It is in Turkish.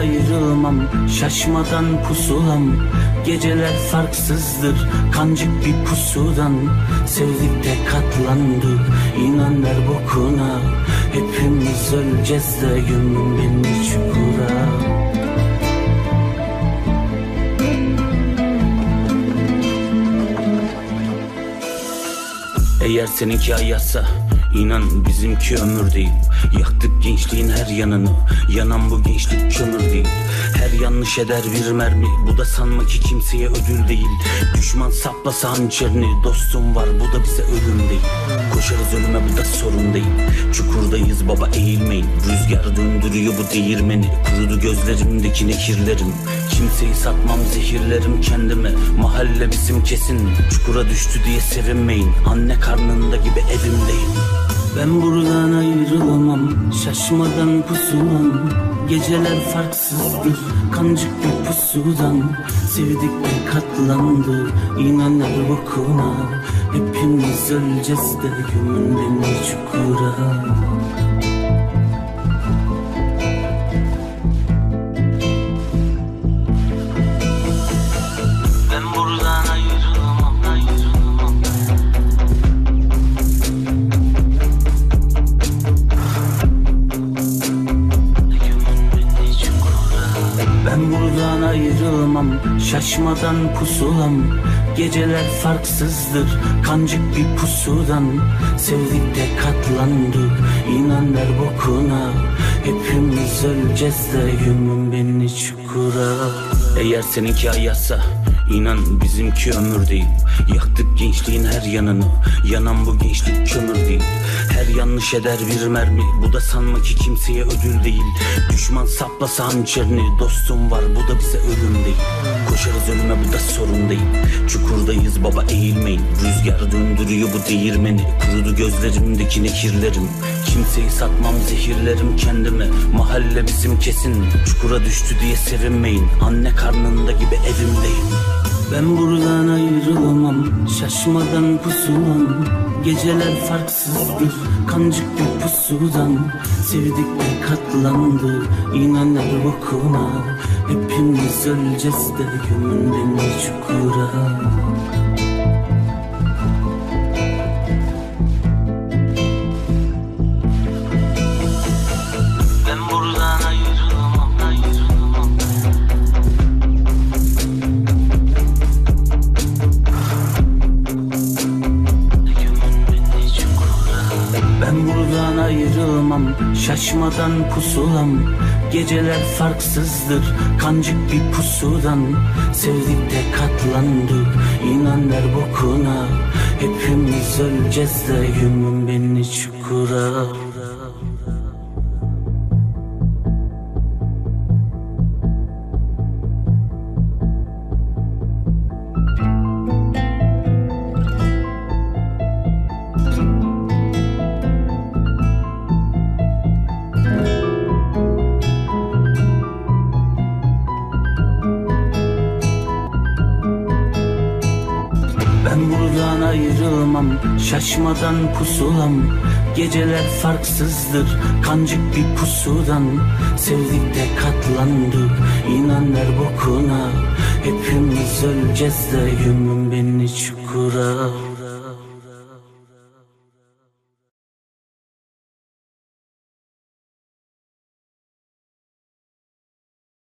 ayrılamam Şaşmadan pusulam. Geceler farksızdır Kancık bir pusudan. Sevdik de katlandık İnan ver bokuna. Hepimiz öleceğiz de Gömün beni çukura Eğer seninki ayasa inan bizimki ömür değil. Yaktık gençliğin her yanını Yanan bu gençlik kömür değil. Her yanlış eder bir mermi Bu da sanma ki kimseye ödül değil. Düşman saplasa hançerini Dostum var bu da bize ölüm değil. Koşarız ölüme bu da sorun değil. Çukurdayız baba eğilmeyin. Rüzgar döndürüyor bu değirmeni. Kurudu gözlerimdeki nekirlerim Kimseyi satmam zehirlerim kendime. Mahalle bizim kesin. Çukura düştü diye sevinmeyin. Anne karnında gibi evimdeyim. Ben buradan ayrılamam Şaşmadan pusulam. Geceler farksızdır Kancık bir pusudan. Sevdik de katlandı İnan her bokuna Hepimiz öleceğiz de Gömün beni çukura Ben buradan ayrılmam Şaşmadan pusulam. Geceler farksızdır Kancık bir pusudan. Sevdik de katlandık İnan ver bokuna. Hepimiz öleceğiz de Gömün beni çukura. Eğer seninki ayasa İnan bizimki ömür değil. Yaktık gençliğin her yanını. Yanan bu gençlik kömür değil. Her yanlış eder bir mermi. Bu da sanma ki kimseye ödül değil. Düşman saplasa hançerini. Dostum var bu da bize ölüm değil. Koşarız ölüme bu da sorun değil. Çukurdayız baba eğilmeyin. Rüzgar döndürüyor bu değirmeni. Kurudu gözlerimdeki nekirlerim. Kimseyi satmam zehirlerim kendime. Mahalle bizim kesin. Çukura düştü diye sevinmeyin. Anne karnında gibi evimdeyim ben buradan ayrılamam Şaşmadan pusulam. Geceler farksızdır Kancık bir pusudan. Sevdik de katlandı İnan her bokuna Hepimiz öleceğiz de Gömün beni çukura ayrılmam Şaşmadan pusulam. Geceler farksızdır Kancık bir pusudan. Sevdik de katlandık İnan ver bokuna. Hepimiz öleceğiz de Gömün beni çukura Ben buradan ayrılmam Şaşmadan pusulam. Geceler farksızdır Kancık bir pusudan. Sevdik de katlandık İnan ver bokuna. Hepimiz öleceğiz de Gömün beni çukura